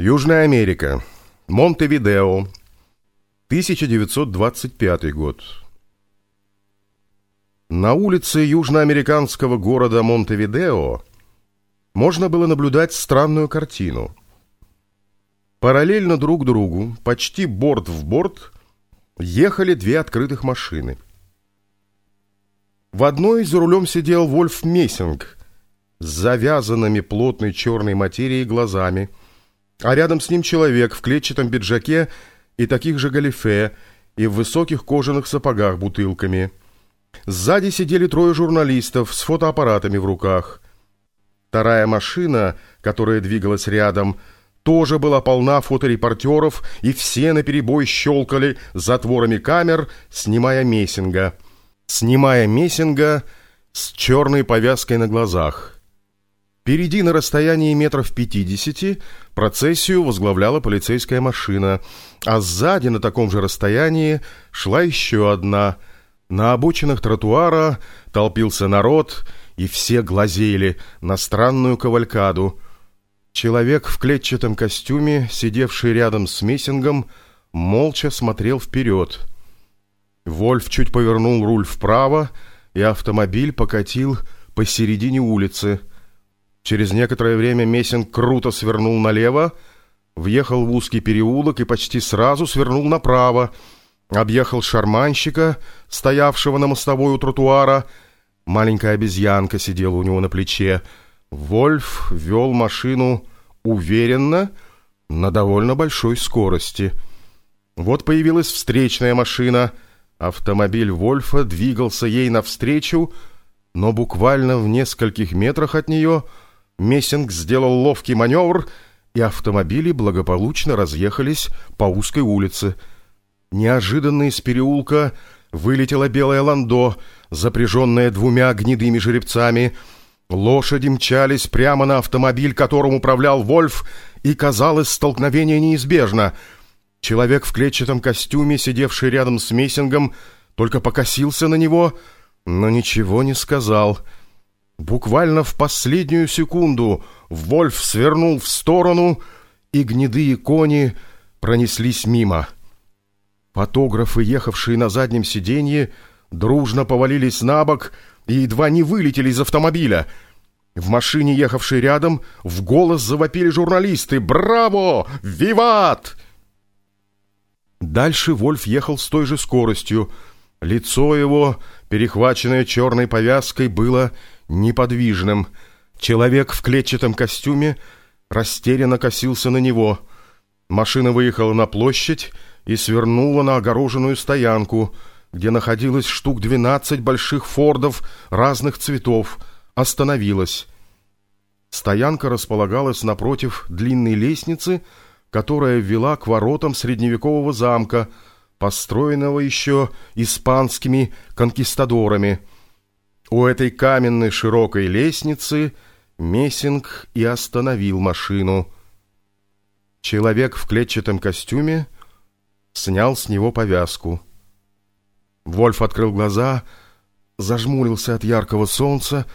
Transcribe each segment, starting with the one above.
Южная Америка. Монтевидео. 1925 год. На улице южноамериканского города Монтевидео можно было наблюдать странную картину. Параллельно друг другу, почти борт в борт, ехали две открытых машины. В одной за рулем сидел Вольф Мессинг с завязанными плотной черной материей глазами – а рядом с ним человек в клетчатом пиджаке и таких же галифе, и в высоких кожаных сапогах бутылками. Сзади сидели трое журналистов с фотоаппаратами в руках. Вторая машина, которая двигалась рядом, тоже была полна фоторепортеров, и все наперебой щелкали затворами камер, снимая Мессинга. Снимая Мессинга с черной повязкой на глазах. Впереди на расстоянии метров пятидесяти процессию возглавляла полицейская машина, а сзади на таком же расстоянии шла еще одна. На обочинах тротуара толпился народ, и все глазели на странную кавалькаду. Человек в клетчатом костюме, сидевший рядом с Мессингом, молча смотрел вперед. Вольф чуть повернул руль вправо, и автомобиль покатил посередине улицы – Через некоторое время Мессинг круто свернул налево, въехал в узкий переулок и почти сразу свернул направо, объехал шарманщика, стоявшего на мостовой у тротуара. Маленькая обезьянка сидела у него на плече. Вольф вел машину уверенно, на довольно большой скорости. Вот появилась встречная машина. Автомобиль Вольфа двигался ей навстречу, но буквально в нескольких метрах от нее – Мессинг сделал ловкий маневр, и автомобили благополучно разъехались по узкой улице. Неожиданно из переулка вылетела белая ландо, запряженная двумя гнедыми жеребцами. Лошади мчались прямо на автомобиль, которым управлял Вольф, и, казалось, столкновение неизбежно. Человек в клетчатом костюме, сидевший рядом с Мессингом, только покосился на него, но ничего не сказал — Буквально в последнюю секунду Вольф свернул в сторону, и гнедые кони пронеслись мимо. Фотографы, ехавшие на заднем сиденье, дружно повалились на бок и едва не вылетели из автомобиля. В машине, ехавшей рядом, в голос завопили журналисты «Браво! Виват!» Дальше Вольф ехал с той же скоростью. Лицо его, перехваченное черной повязкой, было неподвижным. Человек в клетчатом костюме растерянно косился на него. Машина выехала на площадь и свернула на огороженную стоянку, где находилось штук двенадцать больших фордов разных цветов, остановилась. Стоянка располагалась напротив длинной лестницы, которая вела к воротам средневекового замка, построенного еще испанскими конкистадорами – у этой каменной широкой лестницы Мессинг и остановил машину. Человек в клетчатом костюме снял с него повязку. Вольф открыл глаза, зажмурился от яркого солнца,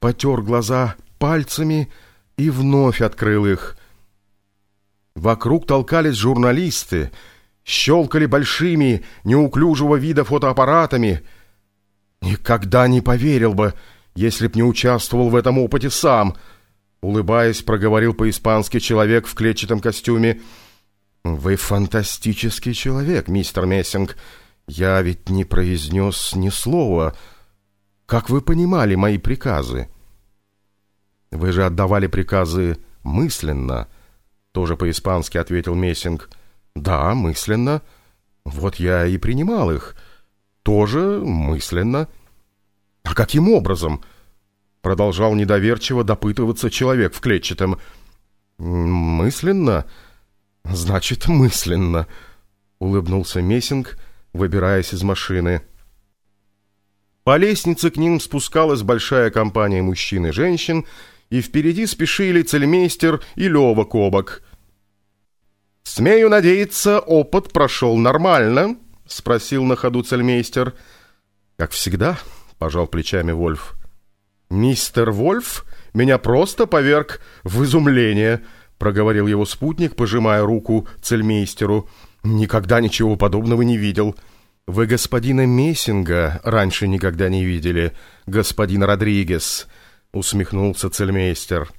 потер глаза пальцами и вновь открыл их. Вокруг толкались журналисты, щелкали большими, неуклюжего вида фотоаппаратами — «Никогда не поверил бы, если б не участвовал в этом опыте сам», улыбаясь, проговорил по-испански человек в клетчатом костюме. «Вы фантастический человек, мистер Мессинг. Я ведь не произнес ни слова. Как вы понимали мои приказы?» «Вы же отдавали приказы мысленно», — тоже по-испански ответил Мессинг. «Да, мысленно. Вот я и принимал их» тоже мысленно. А каким образом? Продолжал недоверчиво допытываться человек в клетчатом. Мысленно? Значит, мысленно. Улыбнулся Мессинг, выбираясь из машины. По лестнице к ним спускалась большая компания мужчин и женщин, и впереди спешили цельмейстер и Лёва Кобок. «Смею надеяться, опыт прошел нормально», — спросил на ходу цельмейстер. «Как всегда», — пожал плечами Вольф. «Мистер Вольф меня просто поверг в изумление», — проговорил его спутник, пожимая руку цельмейстеру. «Никогда ничего подобного не видел». «Вы господина Мессинга раньше никогда не видели, господин Родригес», — усмехнулся цельмейстер.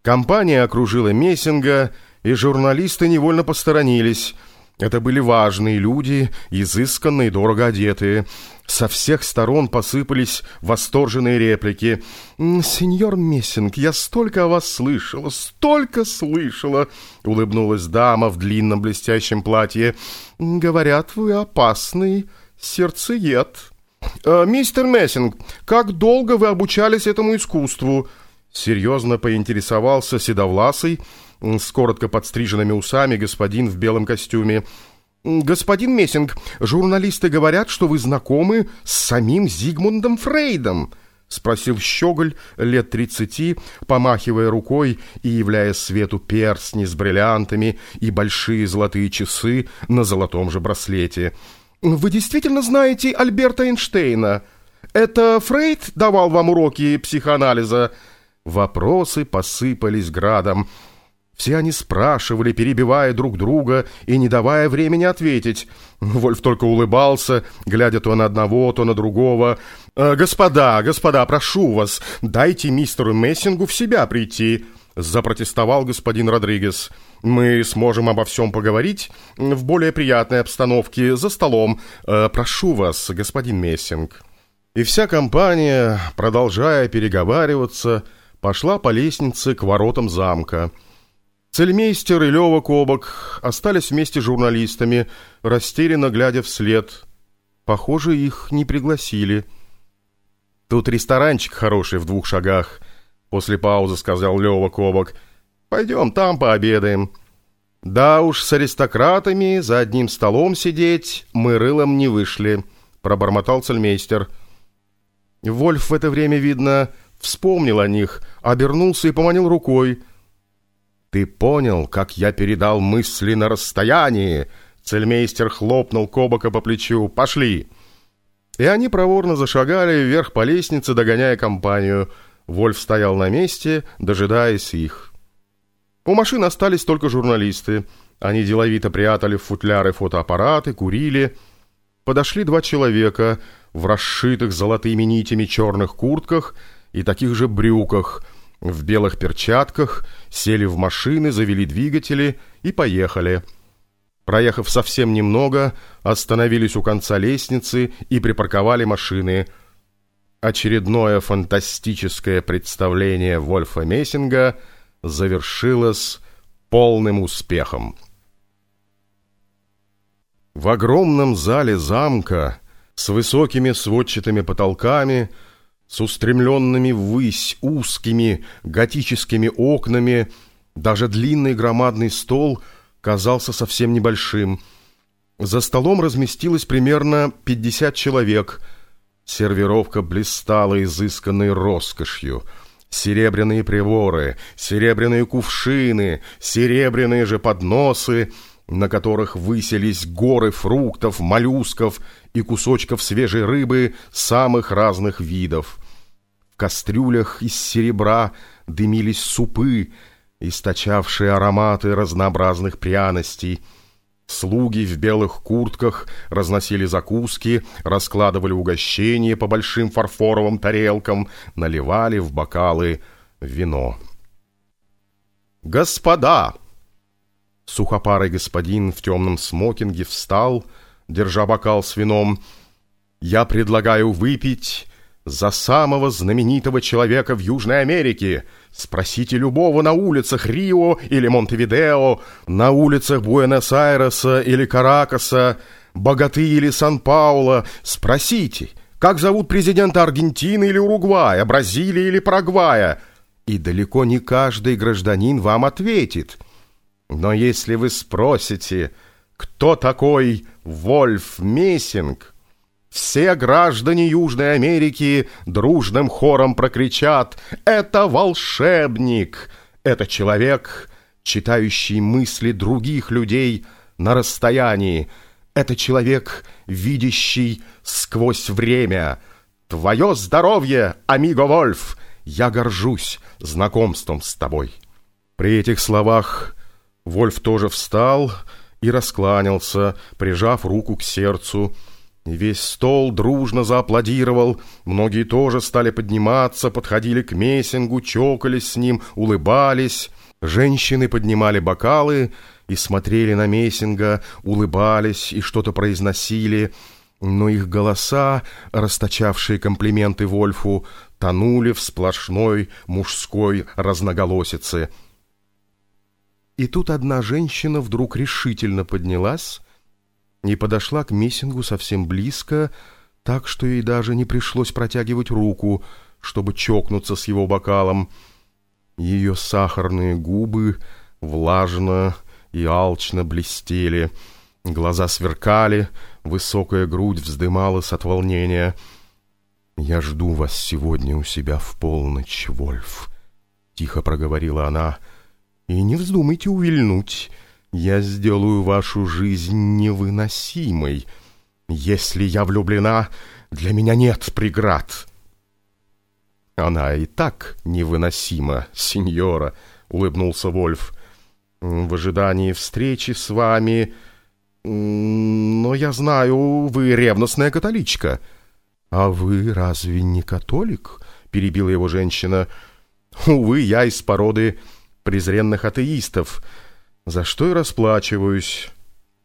Компания окружила Мессинга, и журналисты невольно посторонились — это были важные люди, изысканные, дорого одетые. Со всех сторон посыпались восторженные реплики. «Сеньор Мессинг, я столько о вас слышала, столько слышала!» Улыбнулась дама в длинном блестящем платье. «Говорят, вы опасный сердцеед». «Э, «Мистер Мессинг, как долго вы обучались этому искусству?» Серьезно поинтересовался Седовласый, с коротко подстриженными усами господин в белом костюме. «Господин Мессинг, журналисты говорят, что вы знакомы с самим Зигмундом Фрейдом», — спросил Щеголь лет тридцати, помахивая рукой и являя свету перстни с бриллиантами и большие золотые часы на золотом же браслете. «Вы действительно знаете Альберта Эйнштейна? Это Фрейд давал вам уроки психоанализа?» Вопросы посыпались градом. Все они спрашивали, перебивая друг друга и не давая времени ответить. Вольф только улыбался, глядя то на одного, то на другого. «Э, «Господа, господа, прошу вас, дайте мистеру Мессингу в себя прийти», — запротестовал господин Родригес. «Мы сможем обо всем поговорить в более приятной обстановке, за столом. Э, прошу вас, господин Мессинг». И вся компания, продолжая переговариваться, пошла по лестнице к воротам замка — Цельмейстер и Лёва Кобок остались вместе с журналистами, растерянно глядя вслед. Похоже, их не пригласили. «Тут ресторанчик хороший в двух шагах», — после паузы сказал Лёва Кобок. «Пойдем там пообедаем». «Да уж, с аристократами за одним столом сидеть мы рылом не вышли», — пробормотал цельмейстер. Вольф в это время, видно, вспомнил о них, обернулся и поманил рукой — «Ты понял, как я передал мысли на расстоянии?» Цельмейстер хлопнул Кобака по плечу. «Пошли!» И они проворно зашагали вверх по лестнице, догоняя компанию. Вольф стоял на месте, дожидаясь их. У машин остались только журналисты. Они деловито прятали в футляры фотоаппараты, курили. Подошли два человека в расшитых золотыми нитями черных куртках и таких же брюках – в белых перчатках, сели в машины, завели двигатели и поехали. Проехав совсем немного, остановились у конца лестницы и припарковали машины. Очередное фантастическое представление Вольфа Мессинга завершилось полным успехом. В огромном зале замка с высокими сводчатыми потолками – с устремленными ввысь узкими готическими окнами, даже длинный громадный стол казался совсем небольшим. За столом разместилось примерно 50 человек. Сервировка блистала изысканной роскошью. Серебряные приборы, серебряные кувшины, серебряные же подносы — на которых высились горы фруктов, моллюсков и кусочков свежей рыбы самых разных видов. В кастрюлях из серебра дымились супы, источавшие ароматы разнообразных пряностей. Слуги в белых куртках разносили закуски, раскладывали угощения по большим фарфоровым тарелкам, наливали в бокалы вино. «Господа!» Сухопарый господин в темном смокинге встал, держа бокал с вином. «Я предлагаю выпить за самого знаменитого человека в Южной Америке. Спросите любого на улицах Рио или Монтевидео, на улицах Буэнос-Айреса или Каракаса, Богаты или Сан-Пауло. Спросите, как зовут президента Аргентины или Уругвая, Бразилии или Парагвая. И далеко не каждый гражданин вам ответит». Но если вы спросите, кто такой Вольф Мессинг, все граждане Южной Америки дружным хором прокричат «Это волшебник! Это человек, читающий мысли других людей на расстоянии! Это человек, видящий сквозь время! Твое здоровье, амиго Вольф! Я горжусь знакомством с тобой!» При этих словах Вольф тоже встал и раскланялся, прижав руку к сердцу. Весь стол дружно зааплодировал, многие тоже стали подниматься, подходили к Мессингу, чокались с ним, улыбались. Женщины поднимали бокалы и смотрели на Мессинга, улыбались и что-то произносили, но их голоса, расточавшие комплименты Вольфу, тонули в сплошной мужской разноголосице. И тут одна женщина вдруг решительно поднялась и подошла к Мессингу совсем близко, так что ей даже не пришлось протягивать руку, чтобы чокнуться с его бокалом. Ее сахарные губы влажно и алчно блестели, глаза сверкали, высокая грудь вздымалась от волнения. «Я жду вас сегодня у себя в полночь, Вольф», — тихо проговорила она, — «и не вздумайте увильнуть». Я сделаю вашу жизнь невыносимой. Если я влюблена, для меня нет преград. Она и так невыносима, сеньора, улыбнулся Вольф. В ожидании встречи с вами... Но я знаю, вы ревностная католичка. А вы разве не католик? Перебила его женщина. Увы, я из породы презренных атеистов — за что и расплачиваюсь.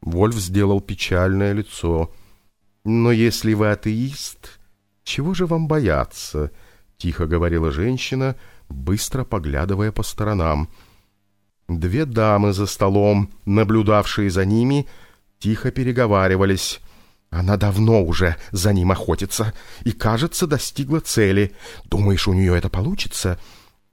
Вольф сделал печальное лицо. Но если вы атеист, чего же вам бояться? Тихо говорила женщина, быстро поглядывая по сторонам. Две дамы за столом, наблюдавшие за ними, тихо переговаривались. Она давно уже за ним охотится и, кажется, достигла цели. Думаешь, у нее это получится?»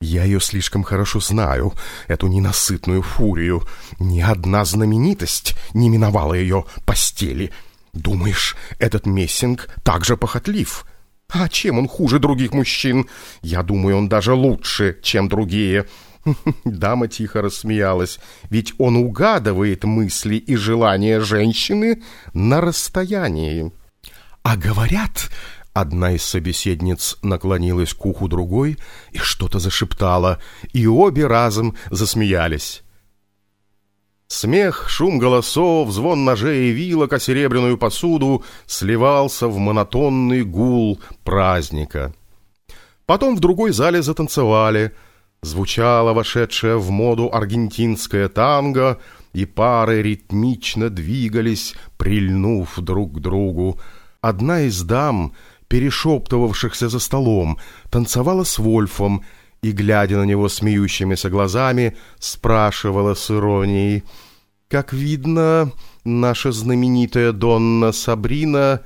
Я ее слишком хорошо знаю, эту ненасытную фурию. Ни одна знаменитость не миновала ее постели. Думаешь, этот Мессинг так же похотлив? А чем он хуже других мужчин? Я думаю, он даже лучше, чем другие. Дама тихо рассмеялась, ведь он угадывает мысли и желания женщины на расстоянии. А говорят, Одна из собеседниц наклонилась к уху другой и что-то зашептала, и обе разом засмеялись. Смех, шум голосов, звон ножей и вилок о серебряную посуду сливался в монотонный гул праздника. Потом в другой зале затанцевали. Звучала вошедшая в моду аргентинская танго, и пары ритмично двигались, прильнув друг к другу. Одна из дам — перешептывавшихся за столом, танцевала с Вольфом и, глядя на него смеющимися глазами, спрашивала с иронией, «Как видно, наша знаменитая Донна Сабрина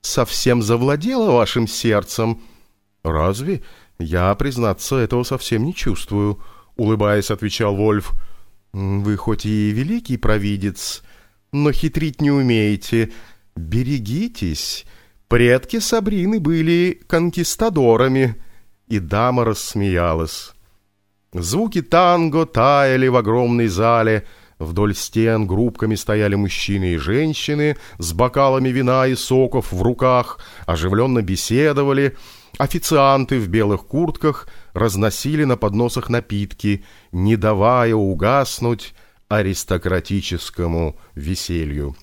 совсем завладела вашим сердцем». «Разве? Я, признаться, этого совсем не чувствую», — улыбаясь, отвечал Вольф. «Вы хоть и великий провидец, но хитрить не умеете. Берегитесь». Предки Сабрины были конкистадорами, и дама рассмеялась. Звуки танго таяли в огромной зале, вдоль стен группками стояли мужчины и женщины с бокалами вина и соков в руках, оживленно беседовали, официанты в белых куртках разносили на подносах напитки, не давая угаснуть аристократическому веселью.